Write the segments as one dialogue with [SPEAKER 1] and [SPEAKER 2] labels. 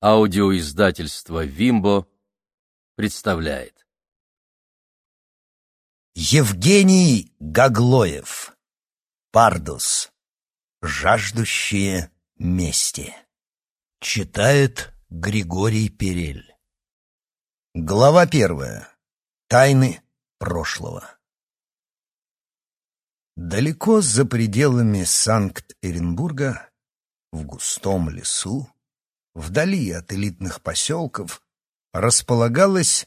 [SPEAKER 1] Аудиоиздательство «Вимбо» представляет.
[SPEAKER 2] Евгений Гаглоев. Пардус. Жаждущие мести. Читает Григорий Перель. Глава первая. Тайны прошлого. Далеко за пределами Санкт-Петербурга, в густом лесу, вдали от элитных поселков, располагалась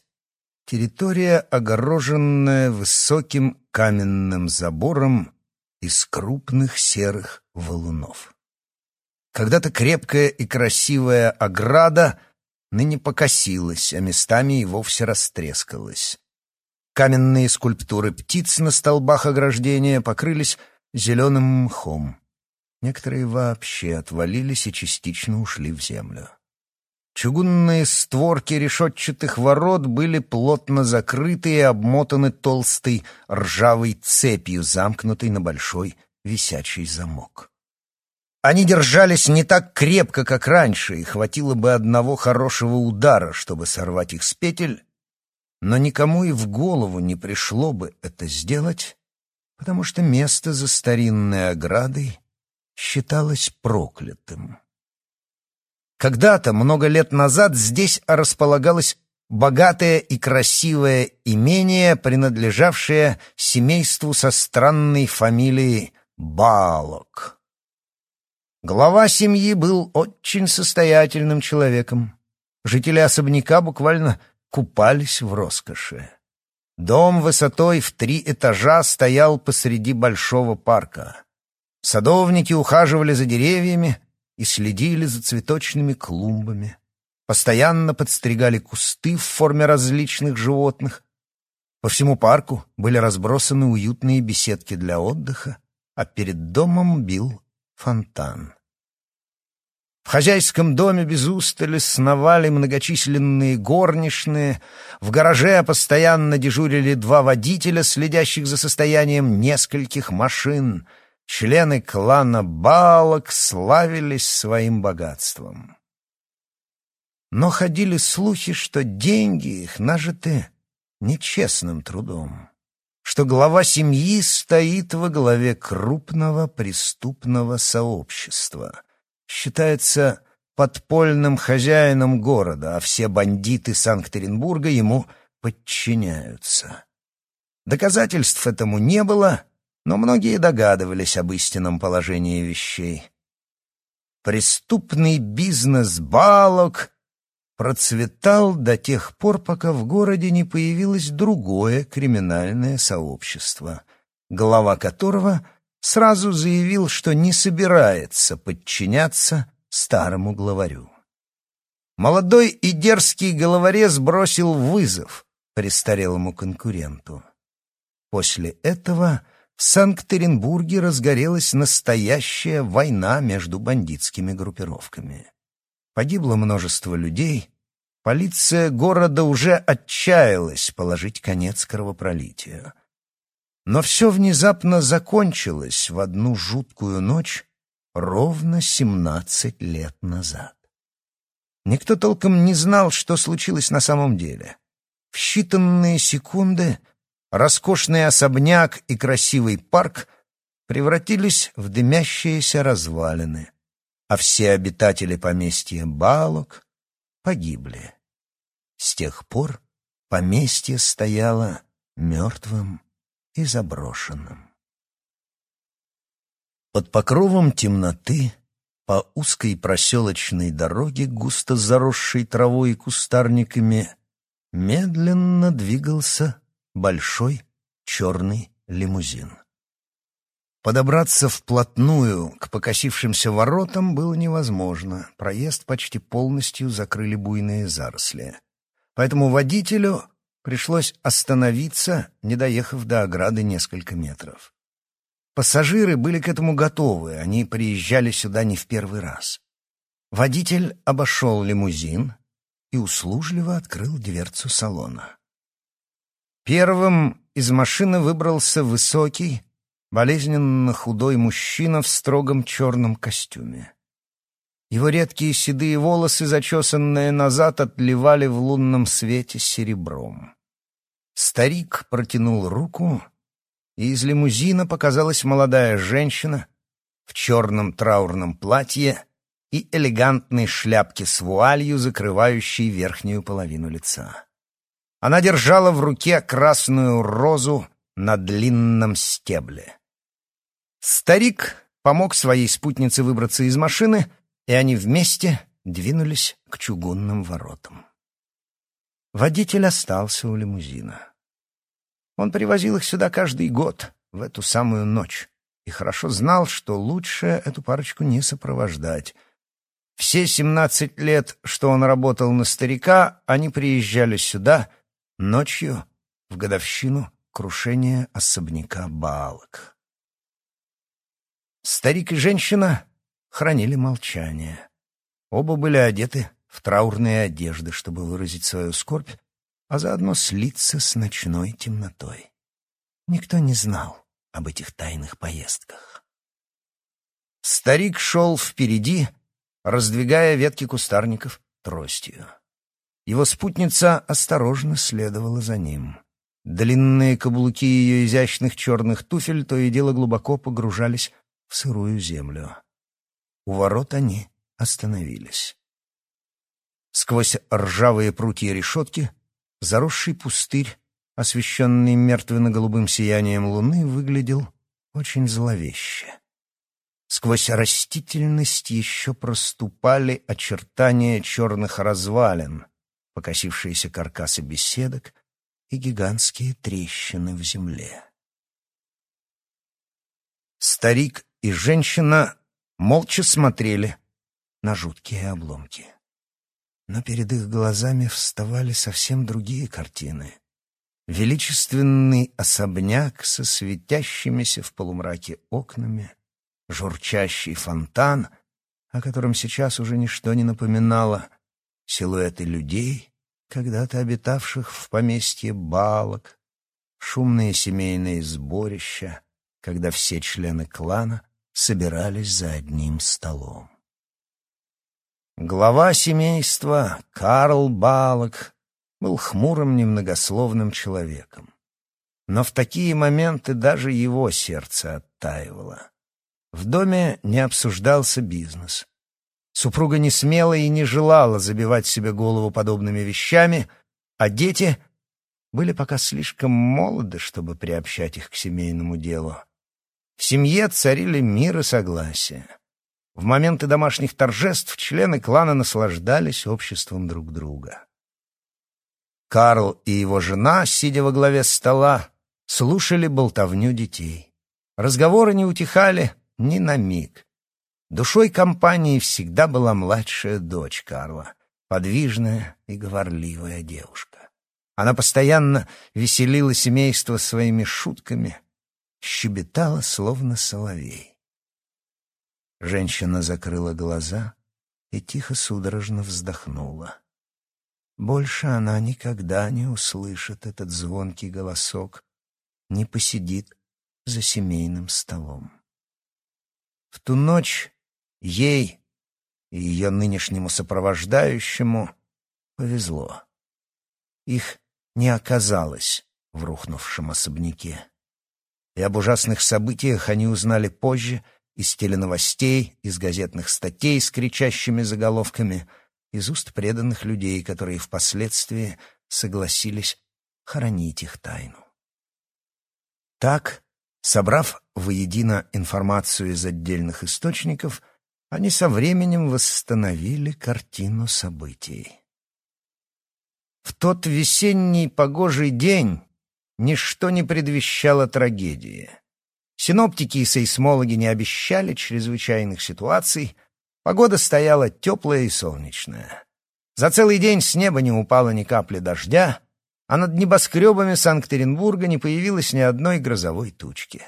[SPEAKER 2] территория, огороженная высоким каменным забором из крупных серых валунов. Когда-то крепкая и красивая ограда ныне покосилась, а местами и вовсе растрескалась. Каменные скульптуры птиц на столбах ограждения покрылись зеленым мхом. Некоторые вообще отвалились и частично ушли в землю. Чугунные створки решетчатых ворот были плотно закрыты и обмотаны толстой ржавой цепью, замкнутой на большой висячий замок. Они держались не так крепко, как раньше, и хватило бы одного хорошего удара, чтобы сорвать их с петель, но никому и в голову не пришло бы это сделать, потому что место за старинной оградой считалось проклятым. Когда-то, много лет назад, здесь располагалось богатое и красивое имение, принадлежавшее семейству со странной фамилией Балок. Глава семьи был очень состоятельным человеком. Жители особняка буквально купались в роскоши. Дом высотой в три этажа стоял посреди большого парка. Садовники ухаживали за деревьями и следили за цветочными клумбами. Постоянно подстригали кусты в форме различных животных. По всему парку были разбросаны уютные беседки для отдыха, а перед домом бил фонтан. В хозяйском доме без устали сновали многочисленные горничные, в гараже постоянно дежурили два водителя, следящих за состоянием нескольких машин. Члены клана Балок славились своим богатством. Но ходили слухи, что деньги их нажиты нечестным трудом, что глава семьи стоит во главе крупного преступного сообщества — считается подпольным хозяином города, а все бандиты Санкт-Петербурга ему подчиняются. Доказательств этому не было, но многие догадывались об истинном положении вещей. Преступный бизнес балок процветал до тех пор, пока в городе не появилось другое криминальное сообщество, глава которого — сразу заявил, что не собирается подчиняться старому главарю. Молодой и дерзкий головорез бросил вызов престарелому конкуренту. После этого в Санкт-Петербурге разгорелась настоящая война между бандитскими группировками. Погибло множество людей, полиция города уже отчаялась положить конец кровопролитию. Но все внезапно закончилось в одну жуткую ночь ровно семнадцать лет назад. Никто толком не знал, что случилось на самом деле. В считанные секунды роскошный особняк и красивый парк превратились в дымящиеся развалины, а все обитатели поместья Балок погибли. С тех пор поместье стояло мертвым и заброшенным. Под покровом темноты по узкой проселочной дороге, густо заросшей травой и кустарниками, медленно двигался большой черный лимузин. Подобраться вплотную к покосившимся воротам было невозможно. Проезд почти полностью закрыли буйные заросли. Поэтому водителю Пришлось остановиться, не доехав до ограды несколько метров. Пассажиры были к этому готовы, они приезжали сюда не в первый раз. Водитель обошел лимузин и услужливо открыл дверцу салона. Первым из машины выбрался высокий, болезненно худой мужчина в строгом черном костюме. Его редкие седые волосы, зачесанные назад, отливали в лунном свете серебром. Старик протянул руку, и из лимузина показалась молодая женщина в черном траурном платье и элегантной шляпке с вуалью, закрывающей верхнюю половину лица. Она держала в руке красную розу на длинном стебле. Старик помог своей спутнице выбраться из машины, и они вместе двинулись к чугунным воротам. Водитель остался у лимузина. Он привозил их сюда каждый год, в эту самую ночь, и хорошо знал, что лучше эту парочку не сопровождать. Все семнадцать лет, что он работал на старика, они приезжали сюда ночью в годовщину крушения особняка Баалок. Старик и женщина хранили молчание. Оба были одеты в траурные одежды, чтобы выразить свою скорбь, а заодно слиться с ночной темнотой. Никто не знал об этих тайных поездках. Старик шел впереди, раздвигая ветки кустарников тростью. Его спутница осторожно следовала за ним. Длинные каблуки ее изящных черных туфель то и дело глубоко погружались в сырую землю. У ворот они остановились. Сквозь ржавые прутья решетки заросший пустырь, освещенный мертвенно-голубым сиянием луны, выглядел очень зловеще. Сквозь растительность еще проступали очертания черных развалин, покосившиеся каркасы беседок и гигантские трещины в земле. Старик и женщина молча смотрели на жуткие обломки. Но перед их глазами вставали совсем другие картины. Величественный особняк со светящимися в полумраке окнами, журчащий фонтан, о котором сейчас уже ничто не напоминало, силуэты людей, когда-то обитавших в поместье балок, шумные семейные сборища, когда все члены клана собирались за одним столом. Глава семейства Карл Балок был хмурым, немногословным человеком. Но в такие моменты даже его сердце оттаивало. В доме не обсуждался бизнес. Супруга не смела и не желала забивать себе голову подобными вещами, а дети были пока слишком молоды, чтобы приобщать их к семейному делу. В семье царили мир и согласие. В моменты домашних торжеств члены клана наслаждались обществом друг друга. Карл и его жена, сидя во главе стола, слушали болтовню детей. Разговоры не утихали ни на миг. Душой компании всегда была младшая дочь Карла, подвижная и говорливая девушка. Она постоянно веселила семейство своими шутками, щебетала, словно соловей. Женщина закрыла глаза и тихо судорожно вздохнула. Больше она никогда не услышит этот звонкий голосок, не посидит за семейным столом. В ту ночь ей и ее нынешнему сопровождающему повезло. Их не оказалось в рухнувшем особняке. И об ужасных событиях они узнали позже — из теленовостей, из газетных статей с кричащими заголовками, из уст преданных людей, которые впоследствии согласились хоронить их тайну. Так, собрав воедино информацию из отдельных источников, они со временем восстановили картину событий. В тот весенний погожий день ничто не предвещало трагедии. Синоптики и сейсмологи не обещали чрезвычайных ситуаций. Погода стояла теплая и солнечная. За целый день с неба не упало ни капли дождя, а над небоскребами Санкт-Петербурга не появилось ни одной грозовой тучки.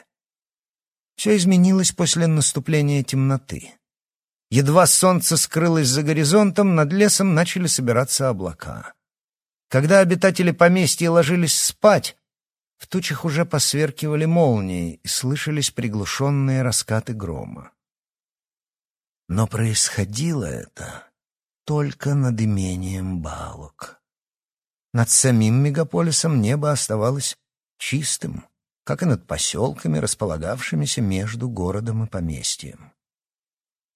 [SPEAKER 2] Все изменилось после наступления темноты. Едва солнце скрылось за горизонтом, над лесом начали собираться облака. Когда обитатели поместья ложились спать, в тучах уже посверкивали молнии и слышались приглушенные раскаты грома. Но происходило это только над имением Балок. Над самим мегаполисом небо оставалось чистым, как и над поселками, располагавшимися между городом и поместьем.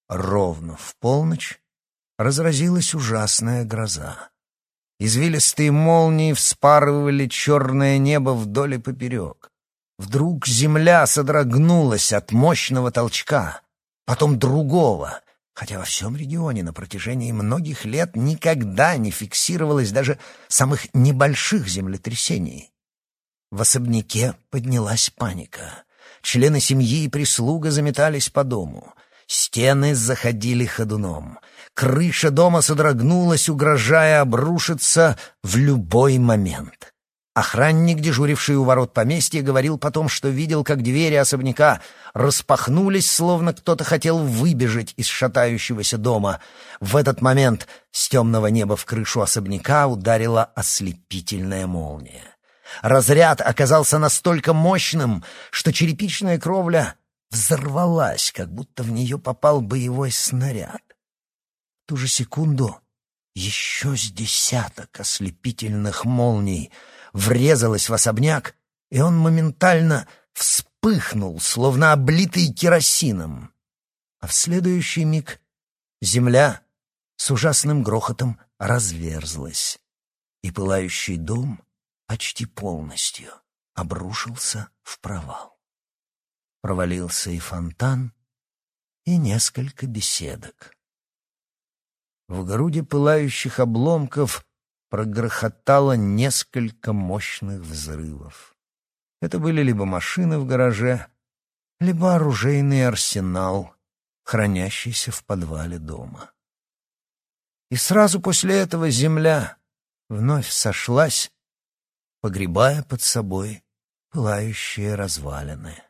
[SPEAKER 2] Ровно в полночь разразилась ужасная гроза. Извилистые молнии вспарывали черное небо вдоль и поперек. Вдруг земля содрогнулась от мощного толчка, потом другого, хотя во всем регионе на протяжении многих лет никогда не фиксировалось даже самых небольших землетрясений. В особняке поднялась паника. Члены семьи и прислуга заметались по дому. Стены заходили ходуном. Крыша дома содрогнулась, угрожая обрушиться в любой момент. Охранник, дежуривший у ворот поместья, говорил потом, что видел, как двери особняка распахнулись, словно кто-то хотел выбежать из шатающегося дома. В этот момент с темного неба в крышу особняка ударила ослепительная молния. Разряд оказался настолько мощным, что черепичная кровля взорвалась, как будто в нее попал боевой снаряд. В ту же секунду еще с десяток ослепительных молний врезалось в особняк, и он моментально вспыхнул, словно облитый керосином. А в следующий миг земля с ужасным грохотом разверзлась, и пылающий дом почти полностью обрушился в провал. Провалился и фонтан, и несколько беседок. В груди пылающих обломков прогрохотало несколько мощных взрывов. Это были либо машины в гараже, либо оружейный арсенал, хранящийся в подвале дома. И сразу после этого земля вновь сошлась погребая под собой пылающие развалины.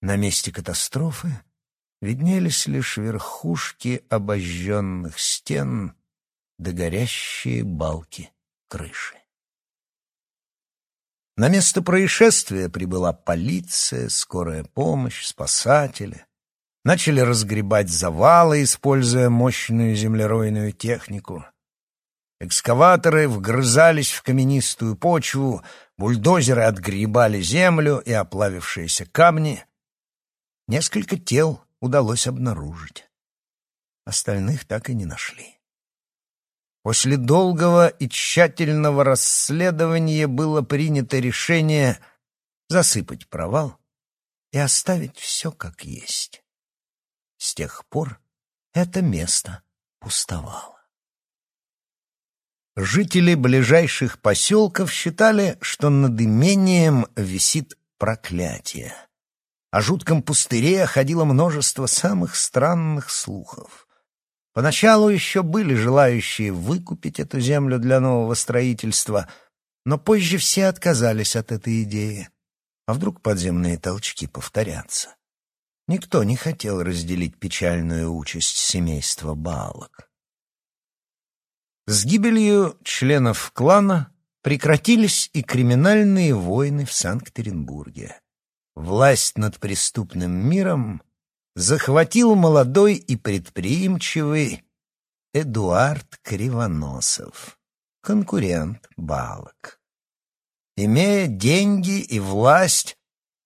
[SPEAKER 2] На месте катастрофы виднелись лишь верхушки обожженных стен да горящие балки крыши. На место происшествия прибыла полиция, скорая помощь, спасатели. Начали разгребать завалы, используя мощную землеройную технику — Экскаваторы вгрызались в каменистую почву, бульдозеры отгребали землю и оплавившиеся камни. Несколько тел удалось обнаружить. Остальных так и не нашли. После долгого и тщательного расследования было принято решение засыпать провал и оставить все как есть. С тех пор это место пустовало. Жители ближайших поселков считали, что над имением висит проклятие. О жутком пустыре ходило множество самых странных слухов. Поначалу еще были желающие выкупить эту землю для нового строительства, но позже все отказались от этой идеи. А вдруг подземные толчки повторятся? Никто не хотел разделить печальную участь семейства Балок. С гибелью членов клана прекратились и криминальные войны в Санкт-Петербурге. Власть над преступным миром захватил молодой и предприимчивый Эдуард Кривоносов, конкурент Балок. Имея деньги и власть,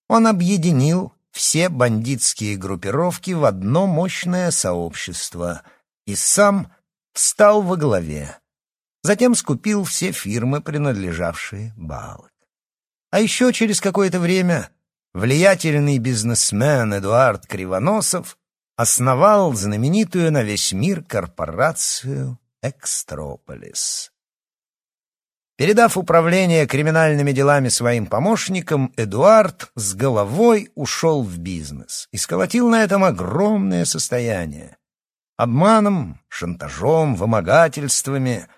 [SPEAKER 2] он объединил все бандитские группировки в одно мощное сообщество и сам встал во главе. Затем скупил все фирмы, принадлежавшие Балок. А еще через какое-то время влиятельный бизнесмен Эдуард Кривоносов основал знаменитую на весь мир корпорацию «Экстрополис». Передав управление криминальными делами своим помощникам, Эдуард с головой ушел в бизнес и сколотил на этом огромное состояние. Обманом, шантажом, вымогательствами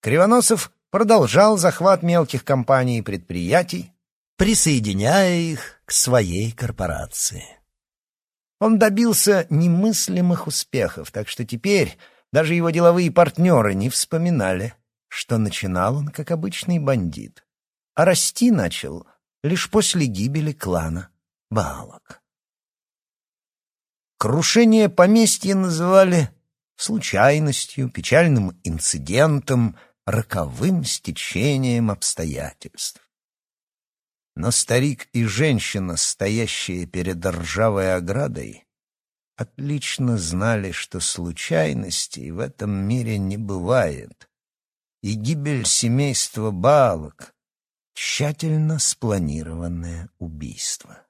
[SPEAKER 2] Кривоносов продолжал захват мелких компаний и предприятий, присоединяя их к своей корпорации. Он добился немыслимых успехов, так что теперь даже его деловые партнеры не вспоминали, что начинал он как обычный бандит, а расти начал лишь после гибели клана Баалок. Крушение поместья называли случайностью, печальным инцидентом, роковым стечением обстоятельств. Но старик и женщина, стоящие перед ржавой оградой, отлично знали, что случайностей в этом мире не бывает, и гибель семейства Балок — тщательно спланированное убийство.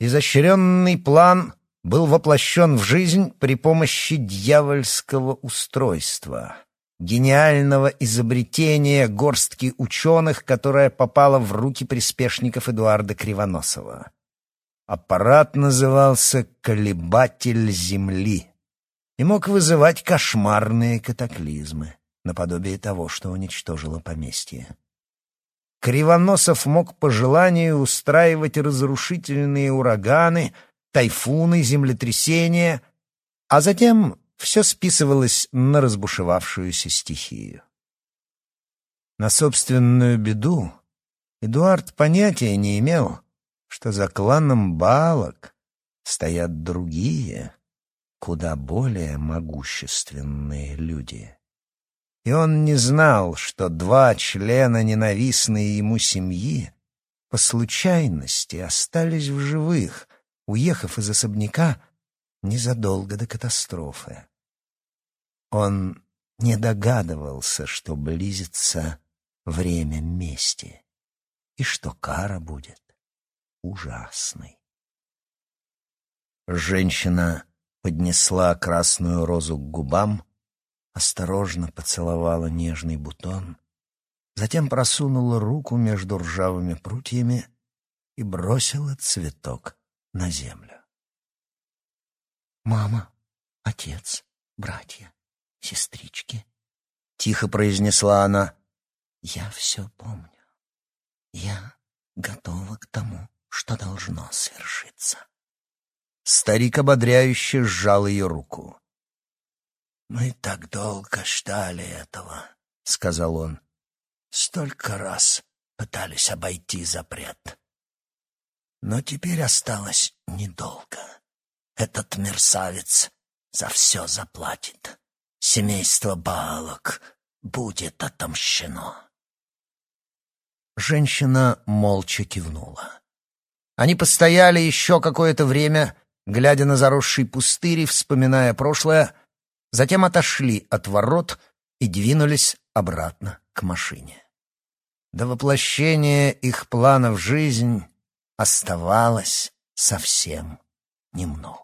[SPEAKER 2] Изощренный план был воплощен в жизнь при помощи дьявольского устройства, гениального изобретения горстки ученых, которое попало в руки приспешников Эдуарда Кривоносова. Аппарат назывался «колебатель Земли» и мог вызывать кошмарные катаклизмы, наподобие того, что уничтожило поместье. Кривоносов мог по желанию устраивать разрушительные ураганы, тайфуны, землетрясения, а затем все списывалось на разбушевавшуюся стихию. На собственную беду Эдуард понятия не имел, что за кланом Балок стоят другие, куда более могущественные люди. И он не знал, что два члена ненавистной ему семьи по случайности остались в живых, уехав из особняка незадолго до катастрофы. Он не догадывался, что близится время мести и что кара будет ужасной. Женщина поднесла красную розу к губам, осторожно поцеловала нежный бутон, затем просунула руку между ржавыми прутьями и бросила цветок на землю. «Мама, отец, братья, сестрички», — тихо произнесла она, — «я все помню. Я готова к тому, что должно свершиться». Старик ободряюще сжал ее руку. «Мы так долго ждали этого», — сказал он. «Столько раз пытались обойти запрет. Но теперь осталось недолго. Этот мерзавец за все заплатит. Семейство Балок будет отомщено». Женщина молча кивнула. Они постояли еще какое-то время, глядя на заросший пустырь вспоминая прошлое, затем отошли от ворот и двинулись обратно к машине. До воплощения их плана в жизнь оставалось совсем немного.